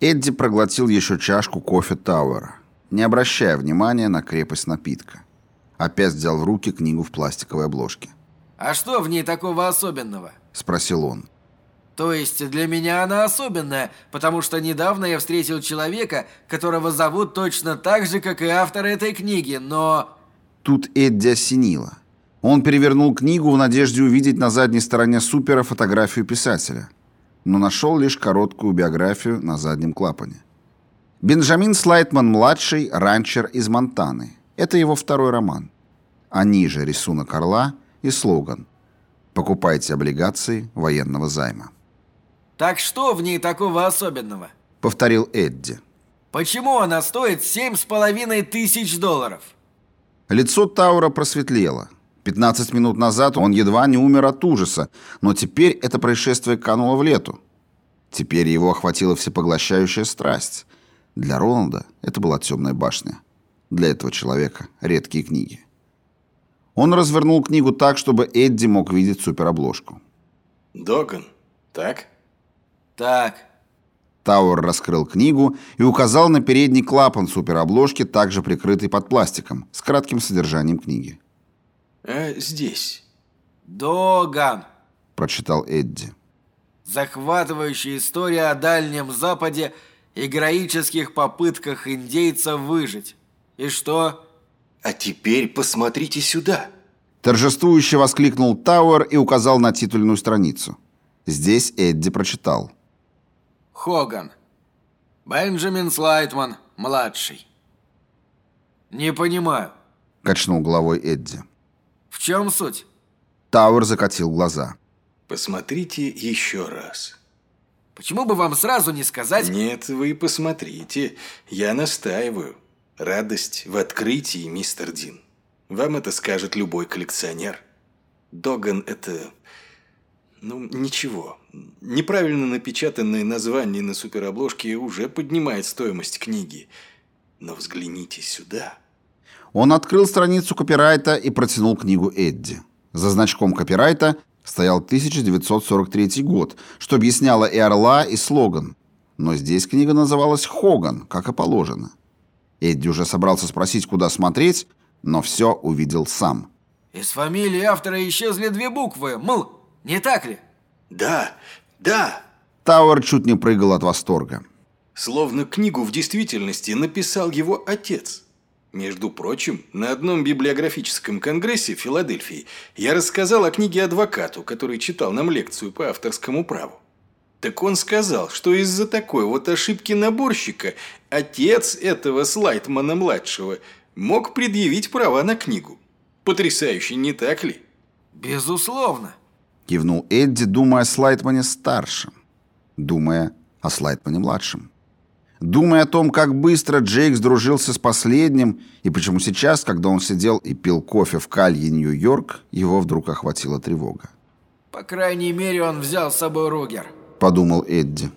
Эдди проглотил еще чашку кофе Тауэра, не обращая внимания на крепость напитка. Опять взял в руки книгу в пластиковой обложке. «А что в ней такого особенного?» – спросил он. То есть для меня она особенная, потому что недавно я встретил человека, которого зовут точно так же, как и автор этой книги, но... Тут Эдди осенило. Он перевернул книгу в надежде увидеть на задней стороне супера фотографию писателя, но нашел лишь короткую биографию на заднем клапане. Бенджамин Слайтман-младший – ранчер из Монтаны. Это его второй роман. А ниже рисунок орла и слоган «Покупайте облигации военного займа». «Так что в ней такого особенного?» – повторил Эдди. «Почему она стоит семь с половиной тысяч долларов?» Лицо Таура просветлело. 15 минут назад он едва не умер от ужаса, но теперь это происшествие кануло в лету. Теперь его охватила всепоглощающая страсть. Для Роланда это была темная башня. Для этого человека редкие книги. Он развернул книгу так, чтобы Эдди мог видеть суперобложку. «Доган, так?» Так. Тауэр раскрыл книгу и указал на передний клапан суперобложки, также прикрытый под пластиком, с кратким содержанием книги. «А здесь?» «Доган», — прочитал Эдди. «Захватывающая история о Дальнем Западе и героических попытках индейцев выжить. И что?» «А теперь посмотрите сюда!» Торжествующе воскликнул Тауэр и указал на титульную страницу. Здесь Эдди прочитал. Хоган. Бенджамин Слайтман, младший. Не понимаю. Качнул головой Эдди. В чем суть? Тауэр закатил глаза. Посмотрите еще раз. Почему бы вам сразу не сказать... Нет, вы посмотрите. Я настаиваю. Радость в открытии, мистер Дин. Вам это скажет любой коллекционер. Доган – это ну, ничего. Неправильно напечатанное название на суперобложке уже поднимает стоимость книги. Но взгляните сюда. Он открыл страницу копирайта и протянул книгу Эдди. За значком копирайта стоял 1943 год, что объясняло и орла, и слоган. Но здесь книга называлась «Хоган», как и положено. Эдди уже собрался спросить, куда смотреть, но все увидел сам. Из фамилии автора исчезли две буквы «Мл». Не так ли? Да, да. Тауэр чуть не прыгал от восторга. Словно книгу в действительности написал его отец. Между прочим, на одном библиографическом конгрессе в Филадельфии я рассказал о книге адвокату, который читал нам лекцию по авторскому праву. Так он сказал, что из-за такой вот ошибки наборщика отец этого Слайтмана-младшего мог предъявить права на книгу. Потрясающе, не так ли? Безусловно. Кивнул Эдди, думая о Слайтмане старшем. Думая о Слайтмане младшем. Думая о том, как быстро Джейк сдружился с последним, и почему сейчас, когда он сидел и пил кофе в калье Нью-Йорк, его вдруг охватила тревога. «По крайней мере, он взял с собой Ругер», — подумал Эдди.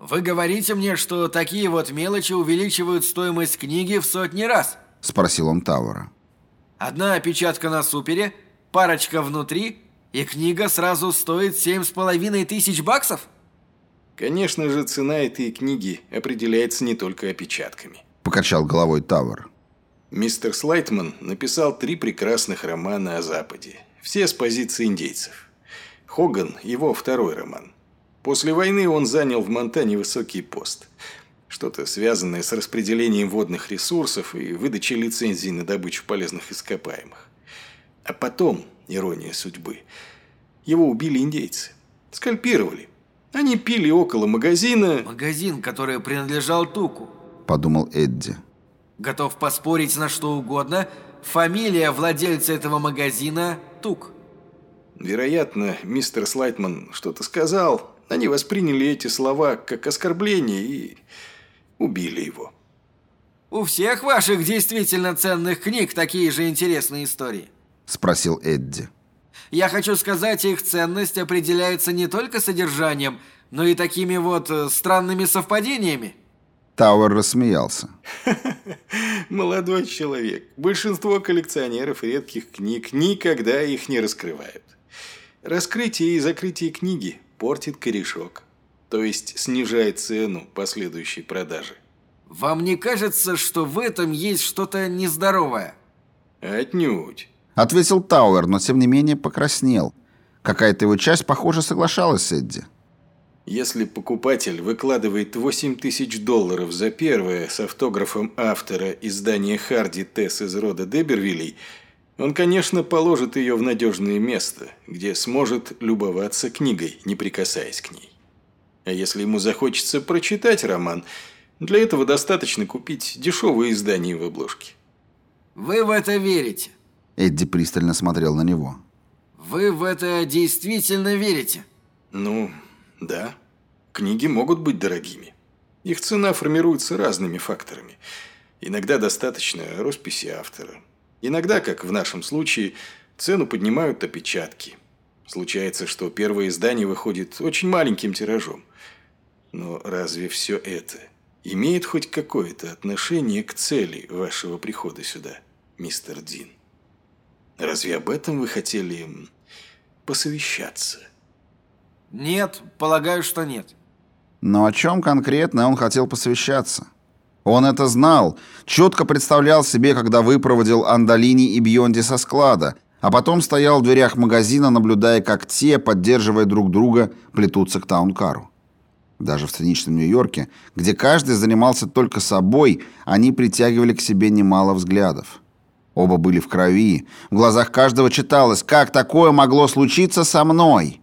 «Вы говорите мне, что такие вот мелочи увеличивают стоимость книги в сотни раз?» — спросил он Тауэра. «Одна опечатка на супере, парочка внутри, и книга сразу стоит семь с половиной тысяч баксов? Конечно же, цена этой книги определяется не только опечатками. Покачал головой Тауэр. Мистер Слайтман написал три прекрасных романа о Западе. Все с позиции индейцев. Хоган – его второй роман. После войны он занял в Монтане высокий пост. Что-то связанное с распределением водных ресурсов и выдачей лицензий на добычу полезных ископаемых. А потом, Ирония судьбы. Его убили индейцы. Скальпировали. Они пили около магазина... Магазин, который принадлежал Туку. Подумал Эдди. Готов поспорить на что угодно. Фамилия владельца этого магазина Тук. Вероятно, мистер Слайтман что-то сказал. Они восприняли эти слова как оскорбление и убили его. У всех ваших действительно ценных книг такие же интересные истории. – спросил Эдди. «Я хочу сказать, их ценность определяется не только содержанием, но и такими вот э, странными совпадениями». Тауэр рассмеялся. Молодой человек. Большинство коллекционеров редких книг никогда их не раскрывают. Раскрытие и закрытие книги портит корешок. то есть снижает цену последующей продажи. Вам не кажется, что в этом есть что-то нездоровое? Отнюдь. Ответил Тауэр, но тем не менее покраснел. Какая-то его часть, похоже, соглашалась с Эдди. Если покупатель выкладывает 8 тысяч долларов за первое с автографом автора издания Харди Тесс из рода Дебервилей, он, конечно, положит ее в надежное место, где сможет любоваться книгой, не прикасаясь к ней. А если ему захочется прочитать роман, для этого достаточно купить дешевые издания в обложке. Вы в это верите? Эдди пристально смотрел на него. Вы в это действительно верите? Ну, да. Книги могут быть дорогими. Их цена формируется разными факторами. Иногда достаточно росписи автора. Иногда, как в нашем случае, цену поднимают опечатки. Случается, что первое издание выходит очень маленьким тиражом. Но разве все это имеет хоть какое-то отношение к цели вашего прихода сюда, мистер Дин? Разве об этом вы хотели посовещаться? Нет, полагаю, что нет. Но о чем конкретно он хотел посовещаться? Он это знал, четко представлял себе, когда выпроводил Андалини и Бьонди со склада, а потом стоял в дверях магазина, наблюдая, как те, поддерживая друг друга, плетутся к таункару. Даже в циничном Нью-Йорке, где каждый занимался только собой, они притягивали к себе немало взглядов. Оба были в крови, в глазах каждого читалось, как такое могло случиться со мной.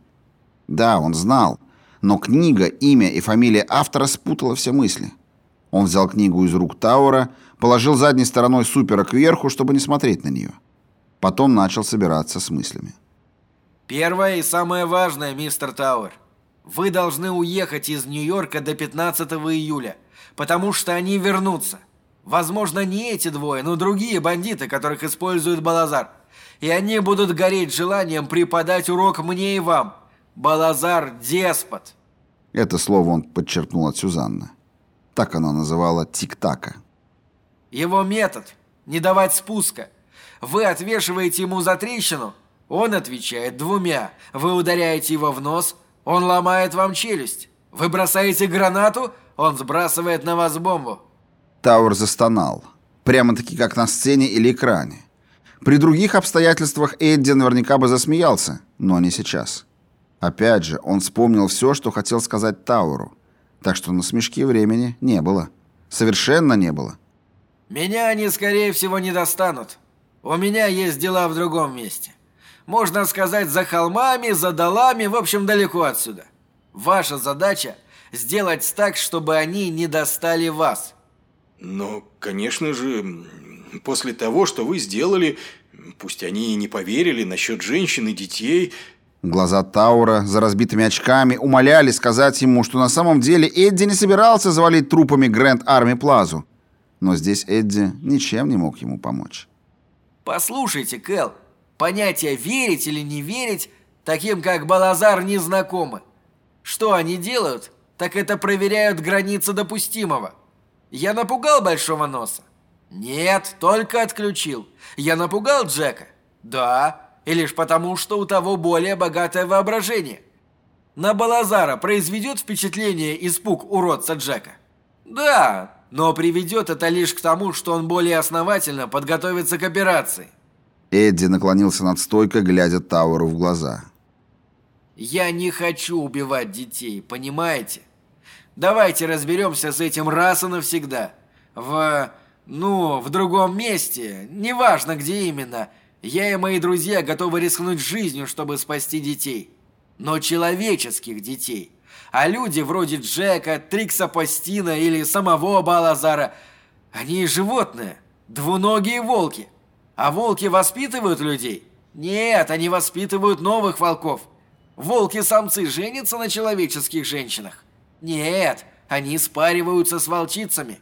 Да, он знал, но книга, имя и фамилия автора спутала все мысли. Он взял книгу из рук Таура, положил задней стороной супера кверху, чтобы не смотреть на нее. Потом начал собираться с мыслями. Первое и самое важное, мистер Тауэр. Вы должны уехать из Нью-Йорка до 15 июля, потому что они вернутся. Возможно, не эти двое, но другие бандиты, которых использует Балазар. И они будут гореть желанием преподать урок мне и вам. Балазар – деспот. Это слово он подчеркнул от Сюзанны. Так она называла тик-така. Его метод – не давать спуска. Вы отвешиваете ему за трещину, он отвечает двумя. Вы ударяете его в нос – он ломает вам челюсть. Вы бросаете гранату, он сбрасывает на вас бомбу. Тауэр застонал. Прямо-таки как на сцене или экране. При других обстоятельствах Эдди наверняка бы засмеялся, но не сейчас. Опять же, он вспомнил все, что хотел сказать Тауру. Так что на смешки времени не было. Совершенно не было. «Меня они, скорее всего, не достанут. У меня есть дела в другом месте. Можно сказать, за холмами, за долами, в общем, далеко отсюда. Ваша задача – сделать так, чтобы они не достали вас. Но, конечно же, после того, что вы сделали, пусть они и не поверили насчет женщин и детей... Глаза Таура за разбитыми очками умоляли сказать ему, что на самом деле Эдди не собирался завалить трупами Грэнд Арми Плазу. Но здесь Эдди ничем не мог ему помочь. «Послушайте, Кэл, Понятия верить или не верить таким, как Балазар, не знакомы. Что они делают, так это проверяют границы допустимого. Я напугал Большого Носа? Нет, только отключил. Я напугал Джека? Да, и лишь потому, что у того более богатое воображение. На Балазара произведет впечатление испуг уродца Джека? Да, но приведет это лишь к тому, что он более основательно подготовится к операции. Эдди наклонился над стойкой, глядя Тауэру в глаза. «Я не хочу убивать детей, понимаете? Давайте разберемся с этим раз и навсегда. В... ну, в другом месте, неважно где именно, я и мои друзья готовы рискнуть жизнью, чтобы спасти детей. Но человеческих детей. А люди вроде Джека, Трикса Пастина или самого Балазара, они животные, двуногие волки». А волки воспитывают людей? Нет, они воспитывают новых волков. Волки-самцы женятся на человеческих женщинах? Нет, они спариваются с волчицами.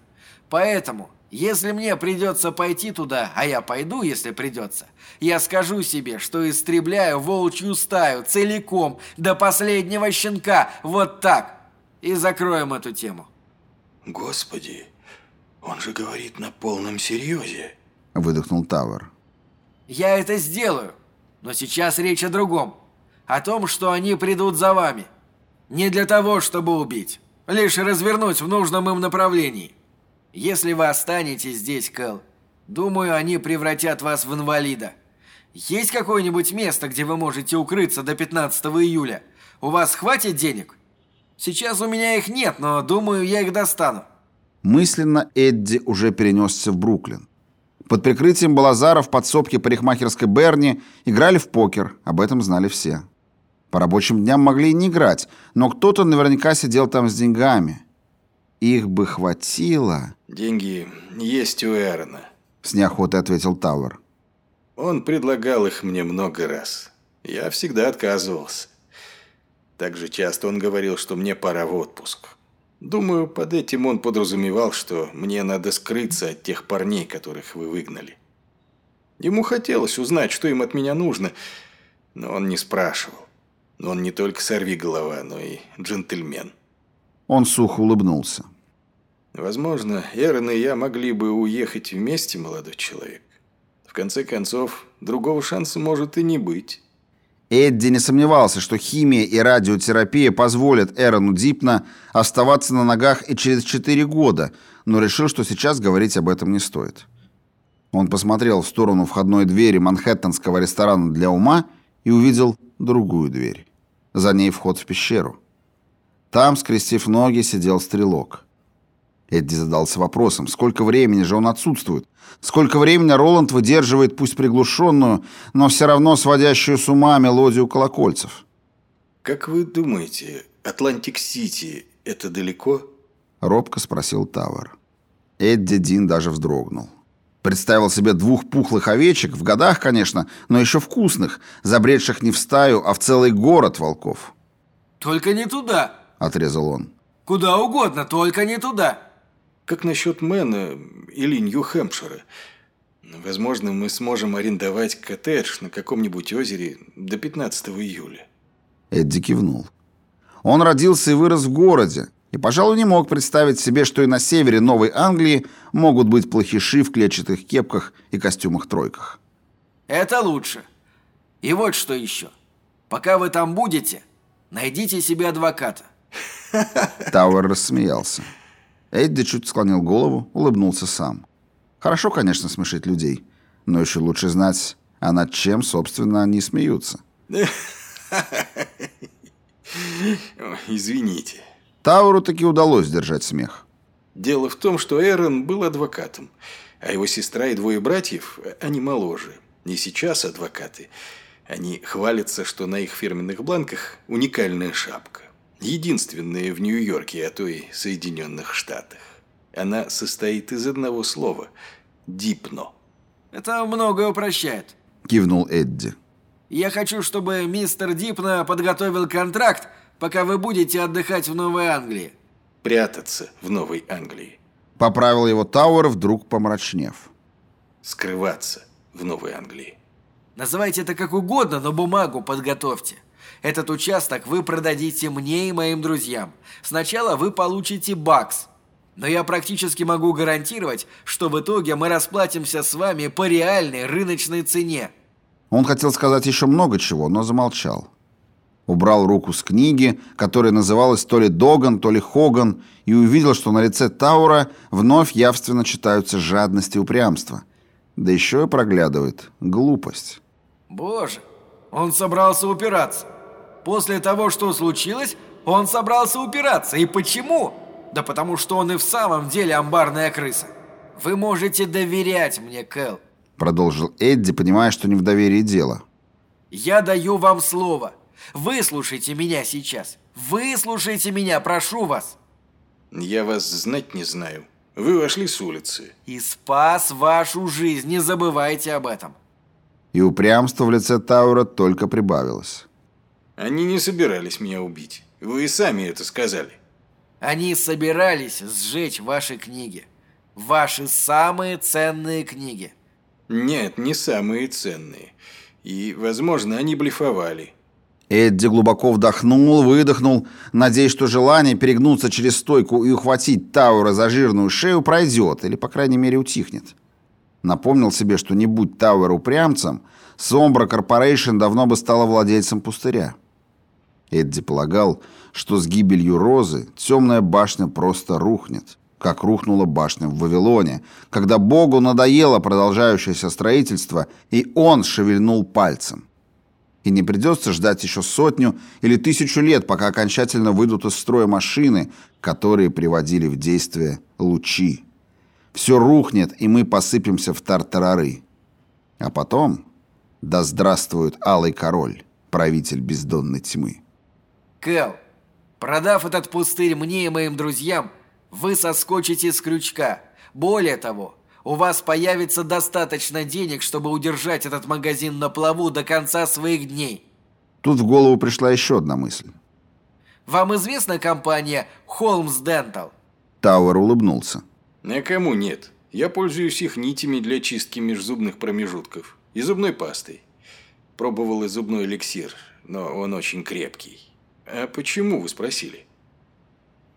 Поэтому, если мне придется пойти туда, а я пойду, если придется, я скажу себе, что истребляю волчью стаю целиком, до последнего щенка, вот так. И закроем эту тему. Господи, он же говорит на полном серьезе выдохнул Тауэр. «Я это сделаю, но сейчас речь о другом. О том, что они придут за вами. Не для того, чтобы убить. Лишь развернуть в нужном им направлении. Если вы останетесь здесь, Кэл, думаю, они превратят вас в инвалида. Есть какое-нибудь место, где вы можете укрыться до 15 июля? У вас хватит денег? Сейчас у меня их нет, но думаю, я их достану. Мысленно Эдди уже перенесся в Бруклин. Под прикрытием Балазара в подсобке парикмахерской Берни играли в покер, об этом знали все. По рабочим дням могли и не играть, но кто-то наверняка сидел там с деньгами. Их бы хватило... «Деньги есть у Эрона», — с неохотой ответил Тауэр. «Он предлагал их мне много раз. Я всегда отказывался. Так же часто он говорил, что мне пора в отпуск. Думаю, под этим он подразумевал, что мне надо скрыться от тех парней, которых вы выгнали. Ему хотелось узнать, что им от меня нужно, но он не спрашивал. Он не только сорви голова, но и джентльмен. Он сухо улыбнулся. Возможно, Эрон и я могли бы уехать вместе, молодой человек. В конце концов, другого шанса может и не быть. Эдди не сомневался, что химия и радиотерапия позволят Эрону Дипна оставаться на ногах и через 4 года, но решил, что сейчас говорить об этом не стоит. Он посмотрел в сторону входной двери манхэттенского ресторана для ума и увидел другую дверь. За ней вход в пещеру. Там, скрестив ноги, сидел стрелок. Эдди задался вопросом, сколько времени же он отсутствует? Сколько времени Роланд выдерживает пусть приглушенную, но все равно сводящую с ума мелодию колокольцев? «Как вы думаете, Атлантик-Сити – это далеко?» Робко спросил Тауэр. Эдди Дин даже вздрогнул. Представил себе двух пухлых овечек, в годах, конечно, но еще вкусных, забредших не в стаю, а в целый город волков. «Только не туда!» – отрезал он. «Куда угодно, только не туда!» Как насчет Мэна или Нью-Хэмпшира? Возможно, мы сможем арендовать коттедж на каком-нибудь озере до 15 июля. Эдди кивнул. Он родился и вырос в городе, и, пожалуй, не мог представить себе, что и на севере Новой Англии могут быть плохиши в клетчатых кепках и костюмах-тройках. Это лучше. И вот что еще. Пока вы там будете, найдите себе адвоката. Тауэр рассмеялся. Эдди чуть склонил голову, улыбнулся сам. Хорошо, конечно, смешить людей, но еще лучше знать, а над чем, собственно, они смеются. Извините. Тауру таки удалось сдержать смех. Дело в том, что Эрон был адвокатом, а его сестра и двое братьев, они моложе. Не сейчас адвокаты. Они хвалятся, что на их фирменных бланках уникальная шапка. Единственная в Нью-Йорке, а то и Соединенных Штатах. Она состоит из одного слова – «дипно». «Это многое упрощает», – кивнул Эдди. «Я хочу, чтобы мистер Дипно подготовил контракт, пока вы будете отдыхать в Новой Англии». «Прятаться в Новой Англии». Поправил его Тауэр, вдруг помрачнев. «Скрываться в Новой Англии». Называйте это как угодно, но бумагу подготовьте. Этот участок вы продадите мне и моим друзьям. Сначала вы получите бакс. Но я практически могу гарантировать, что в итоге мы расплатимся с вами по реальной рыночной цене. Он хотел сказать еще много чего, но замолчал. Убрал руку с книги, которая называлась то ли Доган, то ли Хоган, и увидел, что на лице Таура вновь явственно читаются жадность и упрямство. Да еще и проглядывает глупость. Боже, он собрался упираться. После того, что случилось, он собрался упираться. И почему? Да потому что он и в самом деле амбарная крыса. Вы можете доверять мне, Кэл. Продолжил Эдди, понимая, что не в доверии дело. Я даю вам слово. Выслушайте меня сейчас. Выслушайте меня, прошу вас. Я вас знать не знаю. Вы вошли с улицы. И спас вашу жизнь, не забывайте об этом. И упрямство в лице Таура только прибавилось. Они не собирались меня убить. Вы и сами это сказали. Они собирались сжечь ваши книги. Ваши самые ценные книги. Нет, не самые ценные. И, возможно, они блефовали. Эдди глубоко вдохнул, выдохнул, надеясь, что желание перегнуться через стойку и ухватить Таура за жирную шею пройдет, или, по крайней мере, утихнет. Напомнил себе, что не будь Тауэр упрямцем, Сомбра Корпорейшн давно бы стала владельцем пустыря. Эдди полагал, что с гибелью Розы темная башня просто рухнет, как рухнула башня в Вавилоне, когда Богу надоело продолжающееся строительство, и он шевельнул пальцем. И не придется ждать еще сотню или тысячу лет, пока окончательно выйдут из строя машины, которые приводили в действие лучи. Все рухнет, и мы посыпемся в тартарары. А потом, да здравствует Алый Король, правитель бездонной тьмы. Кэл, продав этот пустырь мне и моим друзьям, вы соскочите с крючка. Более того, у вас появится достаточно денег, чтобы удержать этот магазин на плаву до конца своих дней. Тут в голову пришла еще одна мысль. Вам известна компания Holmes Dental? Тауэр улыбнулся. А кому нет? Я пользуюсь их нитями для чистки межзубных промежутков и зубной пастой. Пробовал и зубной эликсир, но он очень крепкий. А почему, вы спросили?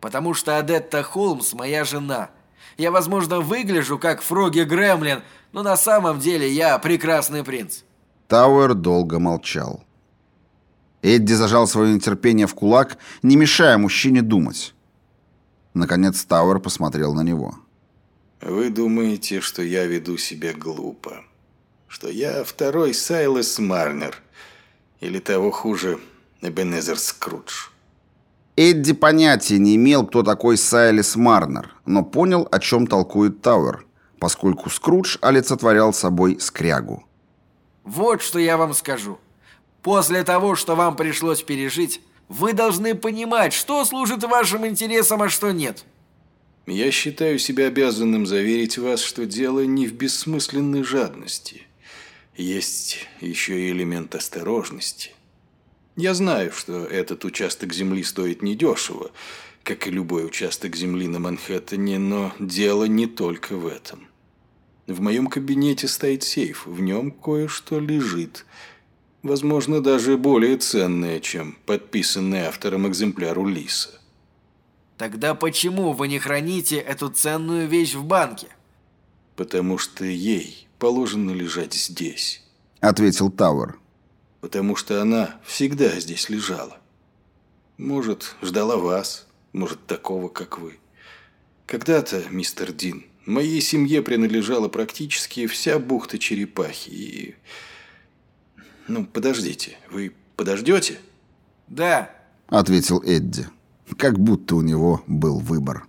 Потому что Одетта Холмс моя жена. Я, возможно, выгляжу как Фрогги Гремлин, но на самом деле я прекрасный принц. Тауэр долго молчал. Эдди зажал свое нетерпение в кулак, не мешая мужчине думать. Наконец Тауэр посмотрел на него. Вы думаете, что я веду себя глупо. Что я второй Сайлас Марнер. Или того хуже, Эбенезер Скрудж. Эдди понятия не имел, кто такой Сайлас Марнер, но понял, о чем толкует Тауэр, поскольку Скрудж олицетворял собой скрягу. Вот что я вам скажу. После того, что вам пришлось пережить, вы должны понимать, что служит вашим интересам, а что нет. Я считаю себя обязанным заверить вас, что дело не в бессмысленной жадности. Есть еще и элемент осторожности. Я знаю, что этот участок земли стоит недешево, как и любой участок земли на Манхэттене, но дело не только в этом. В моем кабинете стоит сейф, в нем кое-что лежит. Возможно, даже более ценное, чем подписанный автором экземпляр Улиса. Тогда почему вы не храните эту ценную вещь в банке? Потому что ей положено лежать здесь. Ответил Тауэр. Потому что она всегда здесь лежала. Может, ждала вас, может, такого, как вы. Когда-то, мистер Дин, моей семье принадлежала практически вся бухта Черепахи. И... Ну, подождите, вы подождете? Да, ответил Эдди. Как будто у него был выбор.